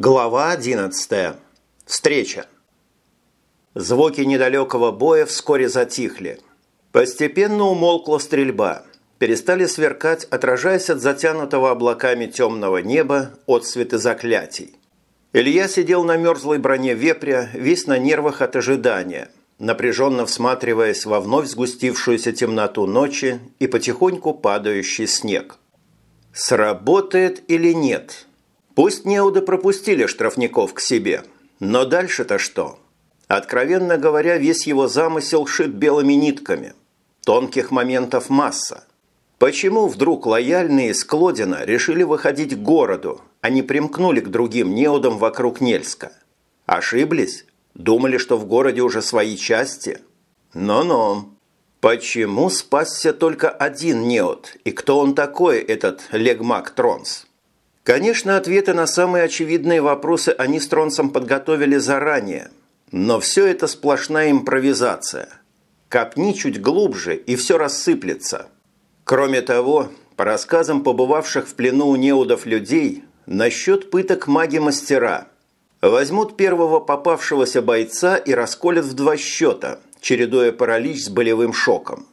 Глава 11. Встреча. Звуки недалекого боя вскоре затихли. Постепенно умолкла стрельба. Перестали сверкать, отражаясь от затянутого облаками темного неба отсветы заклятий. Илья сидел на мерзлой броне вепря, весь на нервах от ожидания, напряженно всматриваясь во вновь сгустившуюся темноту ночи и потихоньку падающий снег. Сработает или нет? Пусть неуды пропустили штрафников к себе, но дальше-то что? Откровенно говоря, весь его замысел шит белыми нитками. Тонких моментов масса. Почему вдруг лояльные из Клодина решили выходить к городу, а не примкнули к другим неудам вокруг Нельска? Ошиблись? Думали, что в городе уже свои части? Но-но. Почему спасся только один неуд? И кто он такой, этот Легмак Тронс? Конечно, ответы на самые очевидные вопросы они с Тронсом подготовили заранее – но все это сплошная импровизация. Копни чуть глубже, и все рассыплется. Кроме того, по рассказам побывавших в плену у неудов людей, насчет пыток маги-мастера. Возьмут первого попавшегося бойца и расколят в два счета, чередуя паралич с болевым шоком.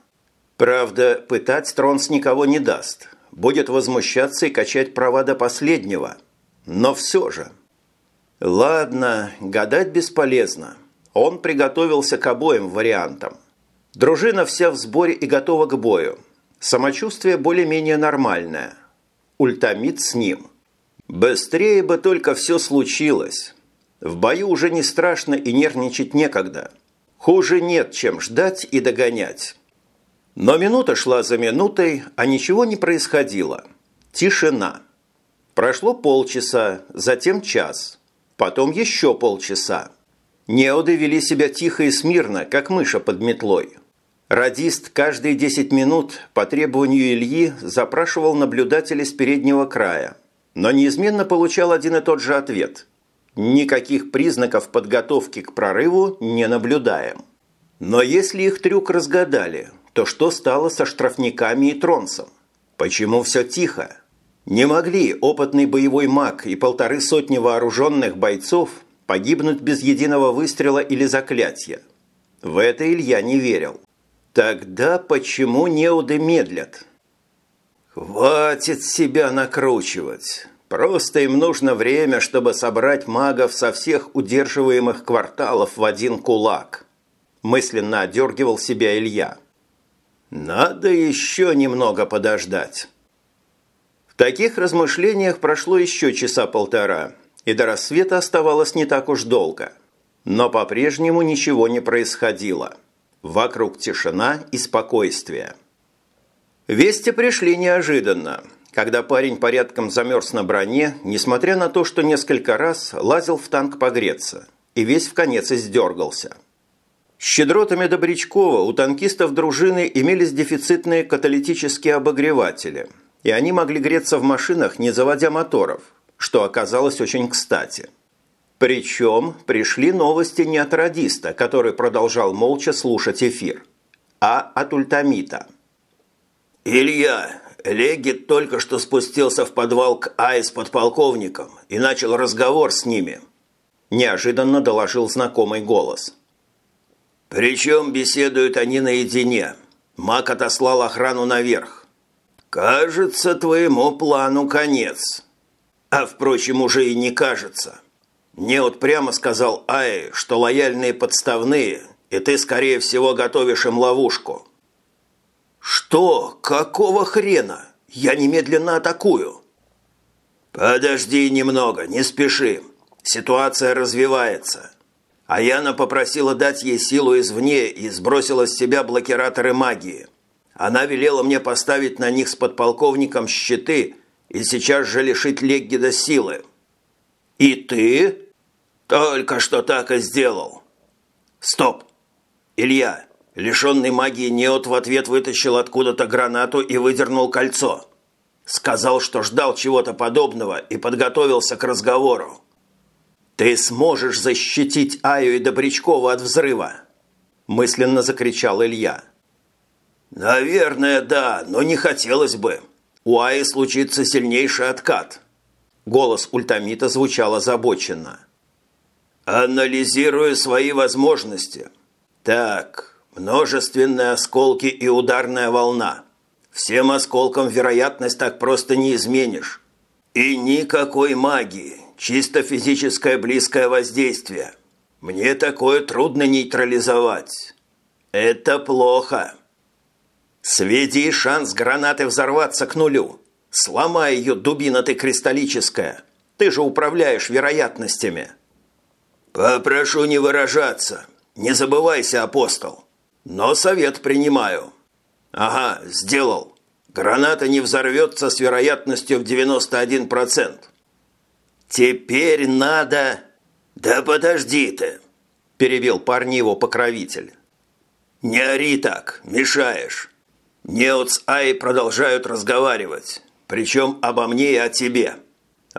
Правда, пытать Тронс никого не даст. Будет возмущаться и качать права до последнего. Но все же... Ладно, гадать бесполезно. Он приготовился к обоим вариантам. Дружина вся в сборе и готова к бою. Самочувствие более-менее нормальное. Ультамид с ним. Быстрее бы только все случилось. В бою уже не страшно и нервничать некогда. Хуже нет, чем ждать и догонять. Но минута шла за минутой, а ничего не происходило. Тишина. Прошло полчаса, затем час – Потом еще полчаса. Неоды вели себя тихо и смирно, как мыша под метлой. Радист каждые 10 минут по требованию Ильи запрашивал наблюдателей с переднего края, но неизменно получал один и тот же ответ. Никаких признаков подготовки к прорыву не наблюдаем. Но если их трюк разгадали, то что стало со штрафниками и тронцем? Почему все тихо? Не могли опытный боевой маг и полторы сотни вооруженных бойцов погибнуть без единого выстрела или заклятия. В это Илья не верил. Тогда почему неуды медлят? «Хватит себя накручивать. Просто им нужно время, чтобы собрать магов со всех удерживаемых кварталов в один кулак», мысленно одергивал себя Илья. «Надо еще немного подождать». В таких размышлениях прошло еще часа полтора, и до рассвета оставалось не так уж долго. Но по-прежнему ничего не происходило. Вокруг тишина и спокойствие. Вести пришли неожиданно, когда парень порядком замерз на броне, несмотря на то, что несколько раз лазил в танк погреться, и весь в конец издергался. Щедротами Добрячкова у танкистов дружины имелись дефицитные каталитические обогреватели – и они могли греться в машинах, не заводя моторов, что оказалось очень кстати. Причем пришли новости не от радиста, который продолжал молча слушать эфир, а от ультамита. «Илья, Легит только что спустился в подвал к Ай с подполковником и начал разговор с ними», неожиданно доложил знакомый голос. «Причем беседуют они наедине. Мак отослал охрану наверх. «Кажется, твоему плану конец. А, впрочем, уже и не кажется. Мне вот прямо сказал Ай, что лояльные подставные, и ты, скорее всего, готовишь им ловушку». «Что? Какого хрена? Я немедленно атакую». «Подожди немного, не спеши. Ситуация развивается». Аяна попросила дать ей силу извне и сбросила с себя блокираторы магии – она велела мне поставить на них с подполковником щиты и сейчас же лишить Леггида силы. И ты? Только что так и сделал. Стоп. Илья, лишенный магии Неот в ответ вытащил откуда-то гранату и выдернул кольцо. Сказал, что ждал чего-то подобного и подготовился к разговору. «Ты сможешь защитить Аю и Добрячкова от взрыва!» мысленно закричал Илья. «Наверное, да, но не хотелось бы. У Аи случится сильнейший откат». Голос ультамита звучал озабоченно. «Анализирую свои возможности. Так, множественные осколки и ударная волна. Всем осколкам вероятность так просто не изменишь. И никакой магии, чисто физическое близкое воздействие. Мне такое трудно нейтрализовать. Это плохо. Сведи шанс гранаты взорваться к нулю. Сломай ее, дубина ты кристаллическая. Ты же управляешь вероятностями. Попрошу не выражаться. Не забывайся, апостол. Но совет принимаю. Ага, сделал. Граната не взорвется с вероятностью в 91%. Теперь надо... Да подожди ты, перевел парня его покровитель. Не ори так, мешаешь. Неот с Ай продолжают разговаривать. Причем обо мне и о тебе.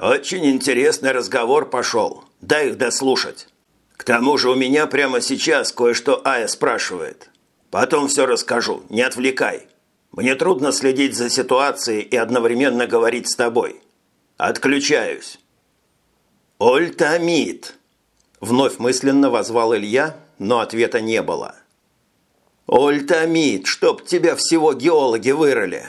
Очень интересный разговор пошел. Дай их дослушать. К тому же у меня прямо сейчас кое-что Ая спрашивает. Потом все расскажу, не отвлекай. Мне трудно следить за ситуацией и одновременно говорить с тобой. Отключаюсь. «Ольтамид!» Вновь мысленно возвал Илья, но ответа не было. «Ольтамид, чтоб тебя всего геологи вырыли!»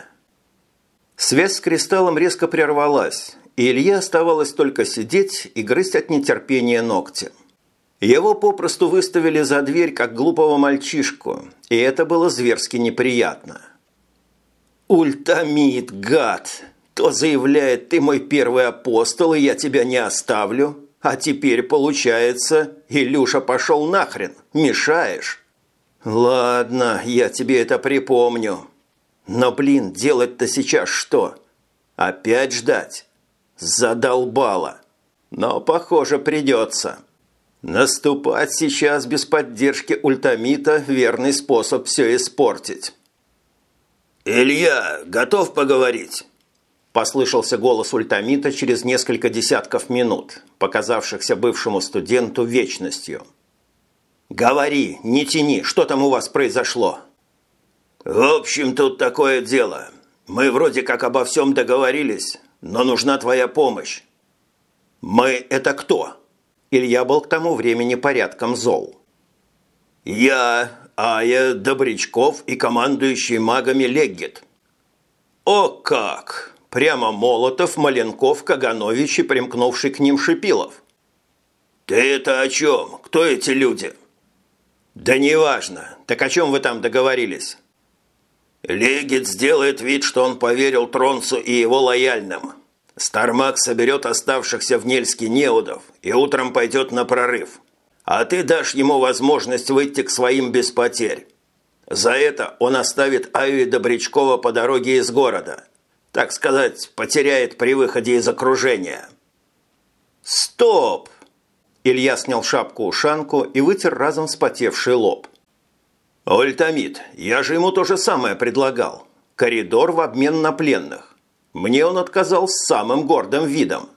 Связь с кристаллом резко прервалась, и Илье оставалось только сидеть и грызть от нетерпения ногти. Его попросту выставили за дверь, как глупого мальчишку, и это было зверски неприятно. «Ультамид, гад! То заявляет, ты мой первый апостол, и я тебя не оставлю, а теперь, получается, Илюша пошел нахрен, мешаешь?» «Ладно, я тебе это припомню. Но, блин, делать-то сейчас что? Опять ждать? Задолбало. Но, похоже, придется. Наступать сейчас без поддержки ультамита – верный способ все испортить». «Илья, готов поговорить?» Послышался голос ультамита через несколько десятков минут, показавшихся бывшему студенту вечностью. «Говори, не тяни, что там у вас произошло?» «В общем, тут такое дело. Мы вроде как обо всем договорились, но нужна твоя помощь». «Мы – это кто?» Илья был к тому времени порядком зол. «Я, Ая, Добрячков и командующий магами Леггет. О как! Прямо Молотов, Маленков, Каганович и примкнувший к ним Шипилов. Ты это о чем? Кто эти люди? Да неважно. Так о чем вы там договорились? Легет сделает вид, что он поверил Тронцу и его лояльным. Стармак соберет оставшихся в Нельске неудов и утром пойдет на прорыв а ты дашь ему возможность выйти к своим без потерь. За это он оставит Аю и Добрячкова по дороге из города. Так сказать, потеряет при выходе из окружения. «Стоп!» Илья снял шапку-ушанку и вытер разом вспотевший лоб. «Ольтамид, я же ему то же самое предлагал. Коридор в обмен на пленных. Мне он отказал с самым гордым видом».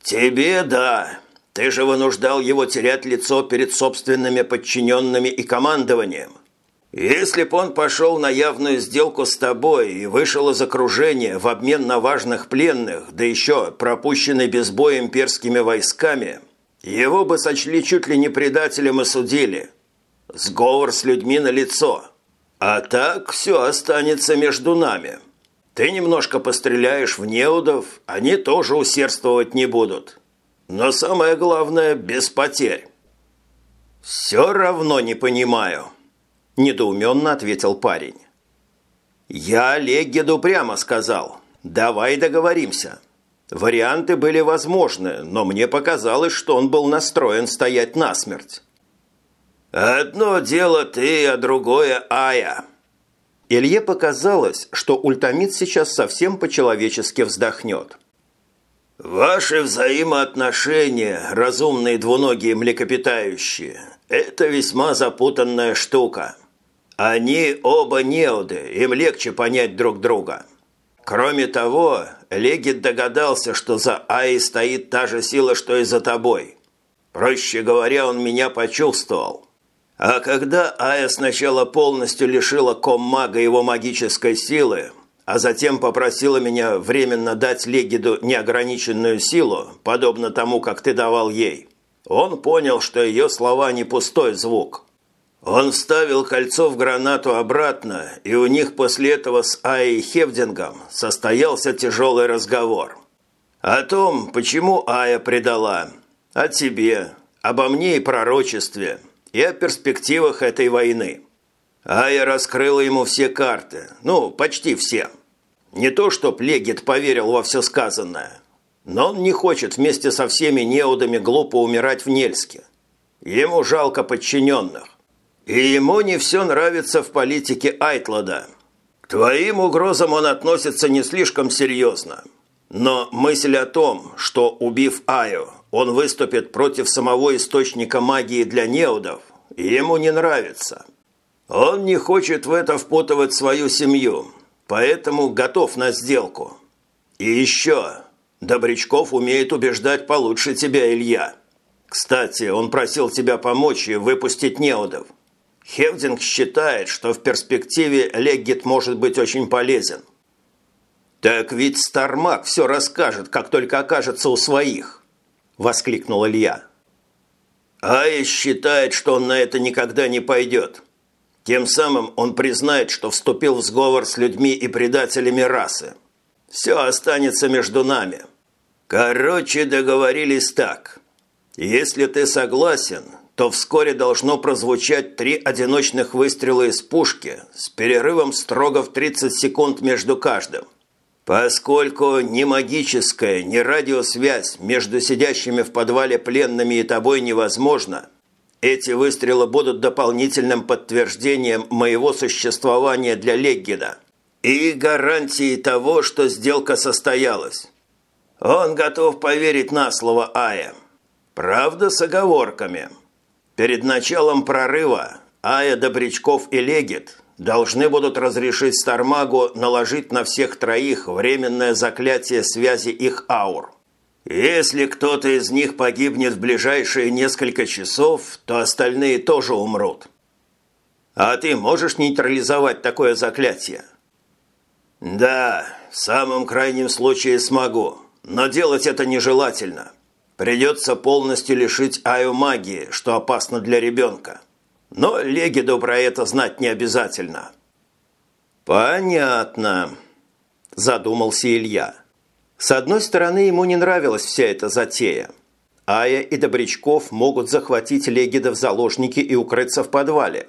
«Тебе да», ты же вынуждал его терять лицо перед собственными подчиненными и командованием. Если б он пошел на явную сделку с тобой и вышел из окружения в обмен на важных пленных, да еще пропущенный без боя имперскими войсками, его бы сочли чуть ли не предателем и судили. Сговор с людьми на лицо. А так все останется между нами. Ты немножко постреляешь в неудов, они тоже усердствовать не будут. Но самое главное – без потерь». «Все равно не понимаю», – недоуменно ответил парень. «Я Легеду прямо сказал. Давай договоримся. Варианты были возможны, но мне показалось, что он был настроен стоять насмерть». «Одно дело ты, а другое Ая». Илье показалось, что ультамид сейчас совсем по-человечески вздохнет. «Ваши взаимоотношения, разумные двуногие млекопитающие, это весьма запутанная штука. Они оба неуды, им легче понять друг друга. Кроме того, Легит догадался, что за Аи стоит та же сила, что и за тобой. Проще говоря, он меня почувствовал. А когда Ая сначала полностью лишила коммага его магической силы, а затем попросила меня временно дать Легиду неограниченную силу, подобно тому, как ты давал ей, он понял, что ее слова не пустой звук. Он вставил кольцо в гранату обратно, и у них после этого с Аей Хевдингом состоялся тяжелый разговор. О том, почему Ая предала, о тебе, обо мне и пророчестве, и о перспективах этой войны. Ая раскрыла ему все карты, ну, почти все. Не то, чтоб Легит поверил во все сказанное, но он не хочет вместе со всеми неудами глупо умирать в Нельске. Ему жалко подчиненных. И ему не все нравится в политике Айтлада. К твоим угрозам он относится не слишком серьезно. Но мысль о том, что, убив Аю, он выступит против самого источника магии для неудов, ему не нравится. Он не хочет в это впутывать свою семью, поэтому готов на сделку. И еще, Добрячков умеет убеждать получше тебя, Илья. Кстати, он просил тебя помочь и выпустить неудов. Хевдинг считает, что в перспективе Леггит может быть очень полезен. «Так ведь Стармак все расскажет, как только окажется у своих!» – воскликнул Илья. «Ая считает, что он на это никогда не пойдет. Тем самым он признает, что вступил в сговор с людьми и предателями расы. Все останется между нами. Короче, договорились так. Если ты согласен, то вскоре должно прозвучать три одиночных выстрела из пушки с перерывом строго в 30 секунд между каждым. Поскольку ни магическая, ни радиосвязь между сидящими в подвале пленными и тобой невозможна, эти выстрелы будут дополнительным подтверждением моего существования для Леггида и гарантией того, что сделка состоялась. Он готов поверить на слово Ая. Правда, с оговорками – Перед началом прорыва Ая, Добрячков и Легит должны будут разрешить Стармагу наложить на всех троих временное заклятие связи их аур. Если кто-то из них погибнет в ближайшие несколько часов, то остальные тоже умрут. А ты можешь нейтрализовать такое заклятие? Да, в самом крайнем случае смогу, но делать это нежелательно. Придется полностью лишить Аю магии, что опасно для ребенка. Но Легиду про это знать не обязательно. «Понятно», – задумался Илья. С одной стороны, ему не нравилась вся эта затея. Ая и Добрячков могут захватить Легида в заложники и укрыться в подвале.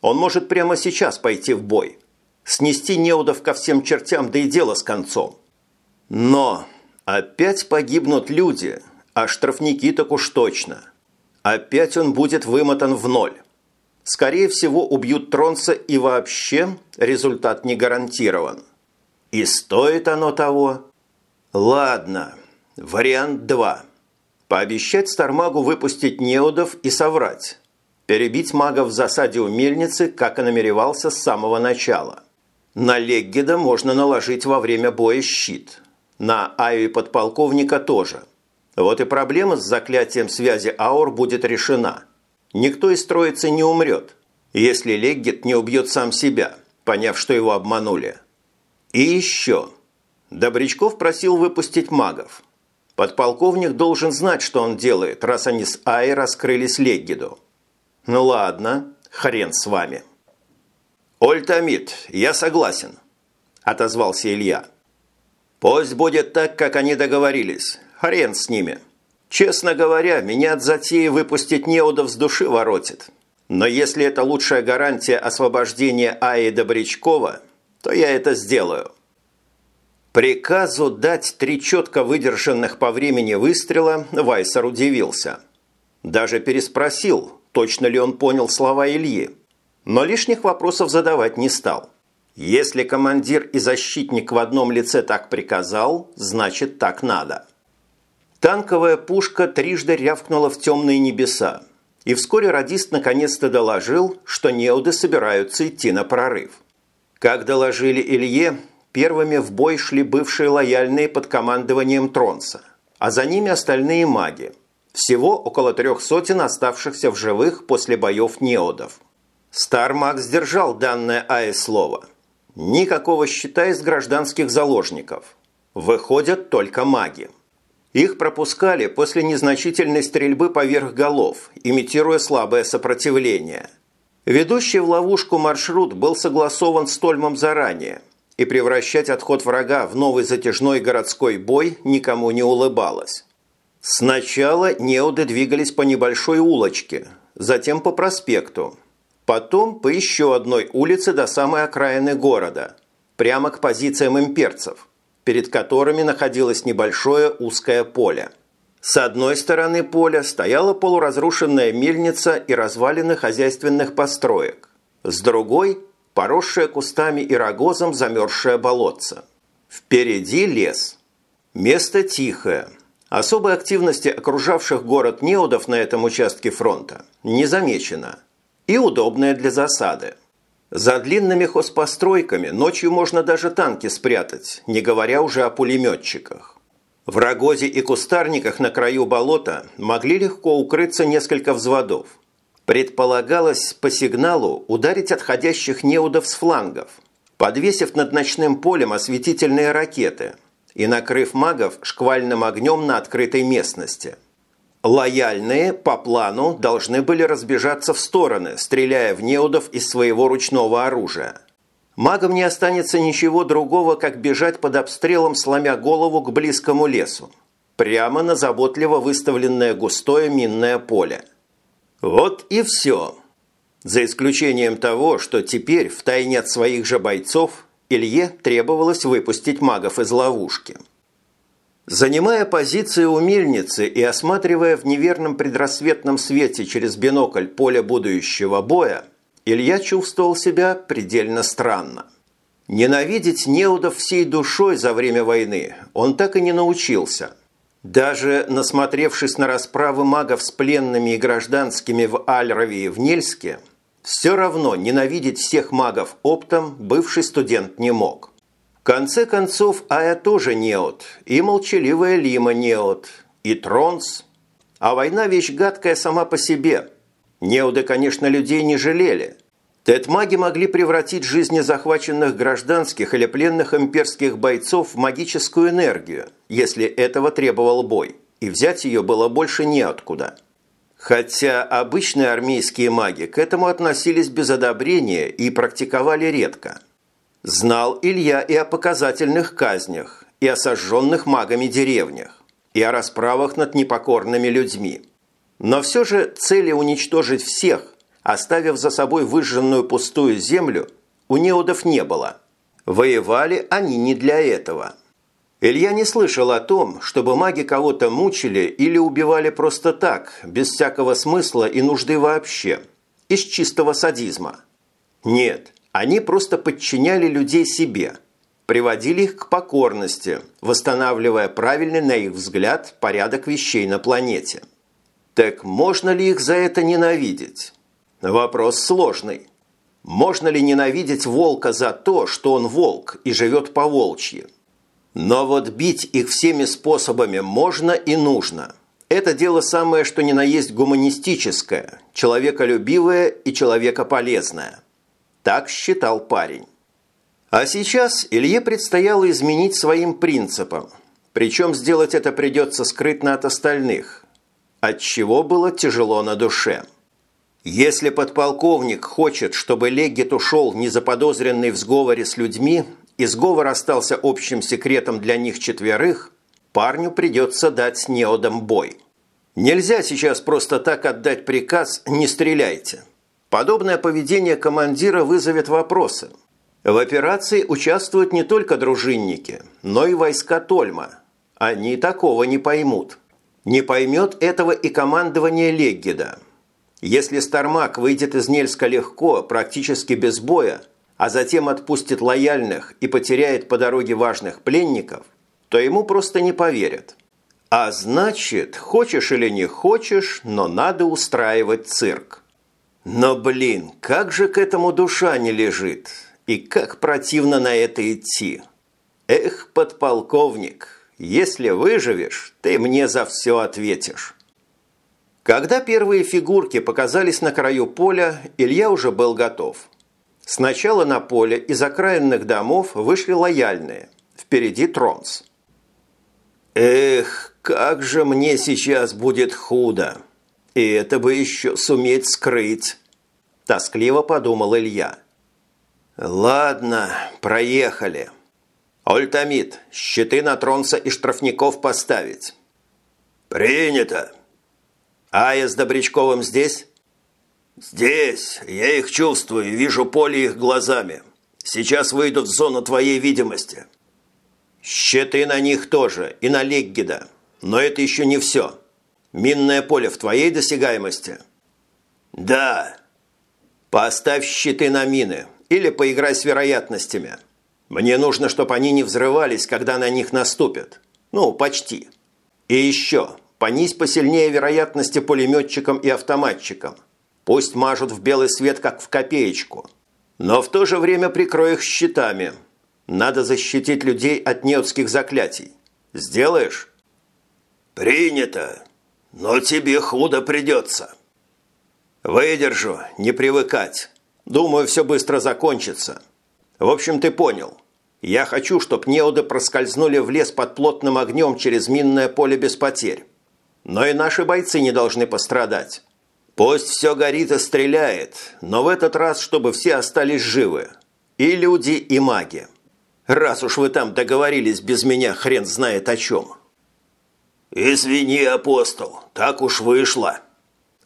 Он может прямо сейчас пойти в бой. Снести неудов ко всем чертям, да и дело с концом. Но опять погибнут люди – а штрафники так уж точно. Опять он будет вымотан в ноль. Скорее всего, убьют Тронца и вообще результат не гарантирован. И стоит оно того? Ладно, вариант 2. Пообещать Стармагу выпустить неудов и соврать. Перебить магов в засаде у мельницы, как и намеревался с самого начала. На Леггеда можно наложить во время боя щит. На Аю и подполковника тоже – вот и проблема с заклятием связи аур будет решена. Никто из троицы не умрет, если Леггет не убьет сам себя, поняв, что его обманули. И еще. Добрячков просил выпустить магов. Подполковник должен знать, что он делает, раз они с Ай раскрылись Леггеду. Ну ладно, хрен с вами. «Ольтамид, я согласен», – отозвался Илья. «Пусть будет так, как они договорились. Хрен с ними. Честно говоря, меня от затеи выпустить неудов с души воротит. Но если это лучшая гарантия освобождения Аи Добрячкова, то я это сделаю. Приказу дать три четко выдержанных по времени выстрела Вайсер удивился. Даже переспросил, точно ли он понял слова Ильи. Но лишних вопросов задавать не стал. Если командир и защитник в одном лице так приказал, значит так надо. Танковая пушка трижды рявкнула в темные небеса, и вскоре радист наконец-то доложил, что неуды собираются идти на прорыв. Как доложили Илье, первыми в бой шли бывшие лояльные под командованием Тронса, а за ними остальные маги. Всего около трех сотен оставшихся в живых после боев неодов. Стар Маг сдержал данное Ае слово. Никакого счета из гражданских заложников. Выходят только маги. Их пропускали после незначительной стрельбы поверх голов, имитируя слабое сопротивление. Ведущий в ловушку маршрут был согласован с Тольмом заранее, и превращать отход врага в новый затяжной городской бой никому не улыбалось. Сначала неуды двигались по небольшой улочке, затем по проспекту, потом по еще одной улице до самой окраины города, прямо к позициям имперцев – перед которыми находилось небольшое узкое поле. С одной стороны поля стояла полуразрушенная мельница и развалины хозяйственных построек. С другой – поросшее кустами и рогозом замерзшее болотце. Впереди лес. Место тихое. Особой активности окружавших город неудов на этом участке фронта не замечено. И удобное для засады. За длинными хозпостройками ночью можно даже танки спрятать, не говоря уже о пулеметчиках. В рогозе и кустарниках на краю болота могли легко укрыться несколько взводов. Предполагалось по сигналу ударить отходящих неудов с флангов, подвесив над ночным полем осветительные ракеты и накрыв магов шквальным огнем на открытой местности – Лояльные по плану должны были разбежаться в стороны, стреляя в неудов из своего ручного оружия. Магам не останется ничего другого, как бежать под обстрелом, сломя голову к близкому лесу. Прямо на заботливо выставленное густое минное поле. Вот и все. За исключением того, что теперь, втайне от своих же бойцов, Илье требовалось выпустить магов из ловушки – Занимая позицию у мельницы и осматривая в неверном предрассветном свете через бинокль поле будущего боя, Илья чувствовал себя предельно странно. Ненавидеть неудов всей душой за время войны он так и не научился. Даже насмотревшись на расправы магов с пленными и гражданскими в Альрове и в Нельске, все равно ненавидеть всех магов оптом бывший студент не мог конце концов, Ая тоже неот, и молчаливая Лима неот, и Тронс. А война вещь гадкая сама по себе. Неуды, конечно, людей не жалели. Тетмаги могли превратить жизни захваченных гражданских или пленных имперских бойцов в магическую энергию, если этого требовал бой, и взять ее было больше неоткуда. Хотя обычные армейские маги к этому относились без одобрения и практиковали редко – Знал Илья и о показательных казнях, и о сожженных магами деревнях, и о расправах над непокорными людьми. Но все же цели уничтожить всех, оставив за собой выжженную пустую землю, у неудов не было. Воевали они не для этого. Илья не слышал о том, чтобы маги кого-то мучили или убивали просто так, без всякого смысла и нужды вообще, из чистого садизма. Нет, они просто подчиняли людей себе, приводили их к покорности, восстанавливая правильный, на их взгляд, порядок вещей на планете. Так можно ли их за это ненавидеть? Вопрос сложный. Можно ли ненавидеть волка за то, что он волк и живет по волчьи? Но вот бить их всеми способами можно и нужно. Это дело самое, что ни на есть гуманистическое, человеколюбивое и человекополезное. Так считал парень. А сейчас Илье предстояло изменить своим принципам. Причем сделать это придется скрытно от остальных. от чего было тяжело на душе. Если подполковник хочет, чтобы Леггет ушел незаподозренный в сговоре с людьми, и сговор остался общим секретом для них четверых, парню придется дать неодам бой. Нельзя сейчас просто так отдать приказ «не стреляйте». Подобное поведение командира вызовет вопросы. В операции участвуют не только дружинники, но и войска Тольма. Они такого не поймут. Не поймет этого и командование Леггеда. Если Стармак выйдет из Нельска легко, практически без боя, а затем отпустит лояльных и потеряет по дороге важных пленников, то ему просто не поверят. А значит, хочешь или не хочешь, но надо устраивать цирк. Но, блин, как же к этому душа не лежит? И как противно на это идти? Эх, подполковник, если выживешь, ты мне за все ответишь. Когда первые фигурки показались на краю поля, Илья уже был готов. Сначала на поле из окраинных домов вышли лояльные, впереди Тронс. «Эх, как же мне сейчас будет худо! И это бы еще суметь скрыть!» – тоскливо подумал Илья. «Ладно, проехали. Ольтамид, щиты на Тронса и штрафников поставить». «Принято!» «Ая с Добрячковым здесь?» «Здесь. Я их чувствую, вижу поле их глазами. Сейчас выйдут в зону твоей видимости». «Щиты на них тоже, и на Леггида. Но это еще не все. Минное поле в твоей досягаемости?» «Да». «Поставь щиты на мины или поиграй с вероятностями. Мне нужно, чтобы они не взрывались, когда на них наступят. Ну, почти. И еще, понизь посильнее вероятности пулеметчикам и автоматчикам. Пусть мажут в белый свет, как в копеечку. Но в то же время прикрой их щитами. Надо защитить людей от неотских заклятий. Сделаешь? Принято. Но тебе худо придется. Выдержу, не привыкать. Думаю, все быстро закончится. В общем, ты понял. Я хочу, чтобы неуды проскользнули в лес под плотным огнем через минное поле без потерь. Но и наши бойцы не должны пострадать. Пусть все горит и стреляет, но в этот раз, чтобы все остались живы. И люди, и маги. Раз уж вы там договорились без меня, хрен знает о чем. «Извини, апостол, так уж вышло».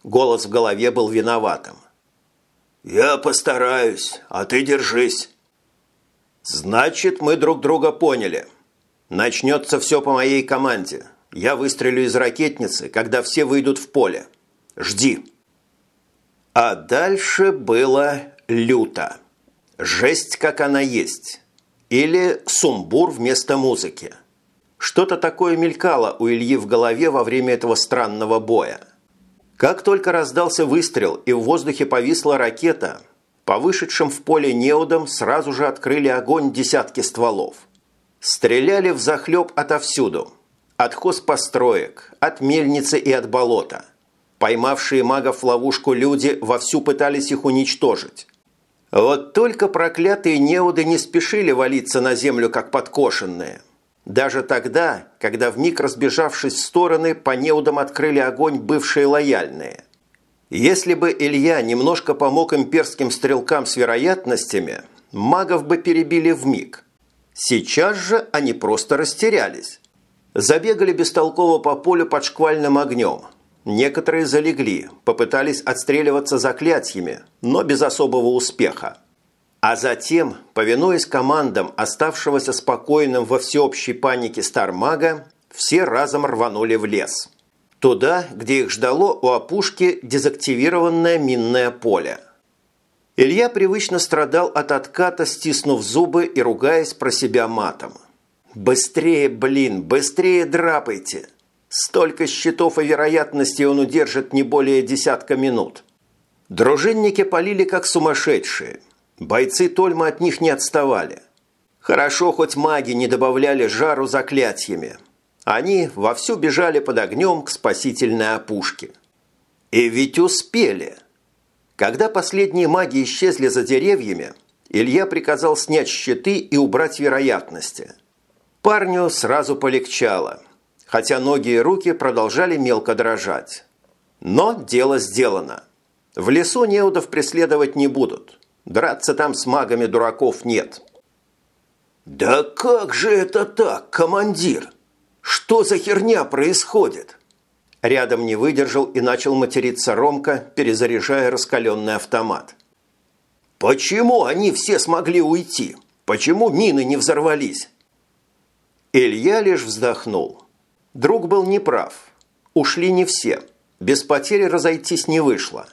Голос в голове был виноватым. «Я постараюсь, а ты держись». «Значит, мы друг друга поняли. Начнется все по моей команде. Я выстрелю из ракетницы, когда все выйдут в поле. Жди». А дальше было люто. Жесть, как она есть. Или сумбур вместо музыки. Что-то такое мелькало у Ильи в голове во время этого странного боя. Как только раздался выстрел и в воздухе повисла ракета, по вышедшим в поле неудам сразу же открыли огонь десятки стволов. Стреляли в захлеб отовсюду. От хозпостроек, от мельницы и от болота – Поймавшие магов в ловушку люди вовсю пытались их уничтожить. Вот только проклятые неуды не спешили валиться на землю, как подкошенные. Даже тогда, когда вмиг разбежавшись в стороны, по неудам открыли огонь бывшие лояльные. Если бы Илья немножко помог имперским стрелкам с вероятностями, магов бы перебили в миг. Сейчас же они просто растерялись. Забегали бестолково по полю под шквальным огнем – Некоторые залегли, попытались отстреливаться заклятиями, но без особого успеха. А затем, повинуясь командам оставшегося спокойным во всеобщей панике Стармага, все разом рванули в лес. Туда, где их ждало у опушки дезактивированное минное поле. Илья привычно страдал от отката, стиснув зубы и ругаясь про себя матом. «Быстрее, блин, быстрее драпайте!» Столько счетов и вероятностей он удержит не более десятка минут. Дружинники полили как сумасшедшие. Бойцы Тольма от них не отставали. Хорошо, хоть маги не добавляли жару заклятиями. Они вовсю бежали под огнем к спасительной опушке. И ведь успели. Когда последние маги исчезли за деревьями, Илья приказал снять щиты и убрать вероятности. Парню сразу полегчало – хотя ноги и руки продолжали мелко дрожать. Но дело сделано. В лесу неудов преследовать не будут. Драться там с магами дураков нет. «Да как же это так, командир? Что за херня происходит?» Рядом не выдержал и начал материться Ромка, перезаряжая раскаленный автомат. «Почему они все смогли уйти? Почему мины не взорвались?» Илья лишь вздохнул. Друг был неправ. Ушли не все. Без потери разойтись не вышло.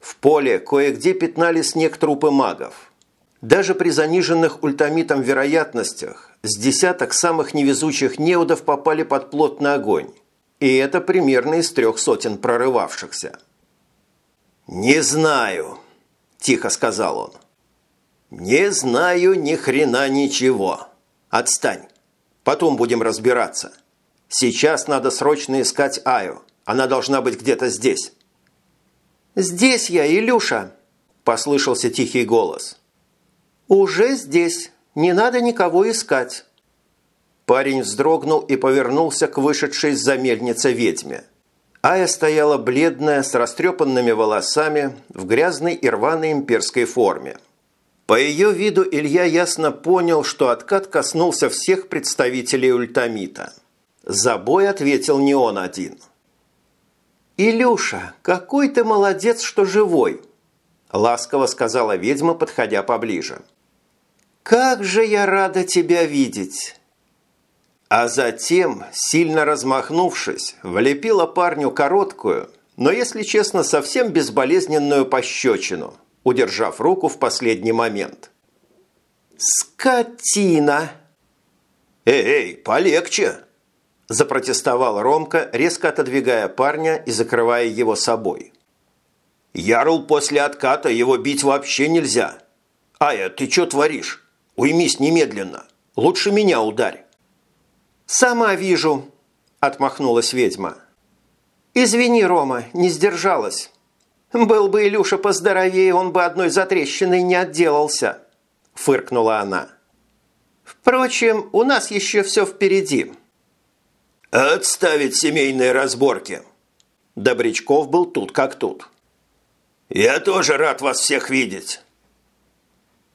В поле кое-где пятнали снег трупы магов. Даже при заниженных ультамитом вероятностях с десяток самых невезучих неудов попали под плотный огонь. И это примерно из трех сотен прорывавшихся. «Не знаю», – тихо сказал он. «Не знаю ни хрена ничего. Отстань. Потом будем разбираться». Сейчас надо срочно искать Аю. Она должна быть где-то здесь». «Здесь я, Илюша!» – послышался тихий голос. «Уже здесь. Не надо никого искать». Парень вздрогнул и повернулся к вышедшей из-за мельницы ведьме. Ая стояла бледная, с растрепанными волосами, в грязной и рваной имперской форме. По ее виду Илья ясно понял, что откат коснулся всех представителей ультамита. За бой ответил не он один. «Илюша, какой ты молодец, что живой!» – ласково сказала ведьма, подходя поближе. «Как же я рада тебя видеть!» А затем, сильно размахнувшись, влепила парню короткую, но, если честно, совсем безболезненную пощечину, удержав руку в последний момент. «Скотина!» «Эй, эй, полегче!» – запротестовал Ромка, резко отодвигая парня и закрывая его собой. «Ярл после отката его бить вообще нельзя. Ая, ты что творишь? Уймись немедленно. Лучше меня ударь». «Сама вижу», – отмахнулась ведьма. «Извини, Рома, не сдержалась. Был бы Илюша поздоровее, он бы одной затрещиной не отделался», – фыркнула она. «Впрочем, у нас еще все впереди». «Отставить семейные разборки!» Добрячков был тут как тут. «Я тоже рад вас всех видеть.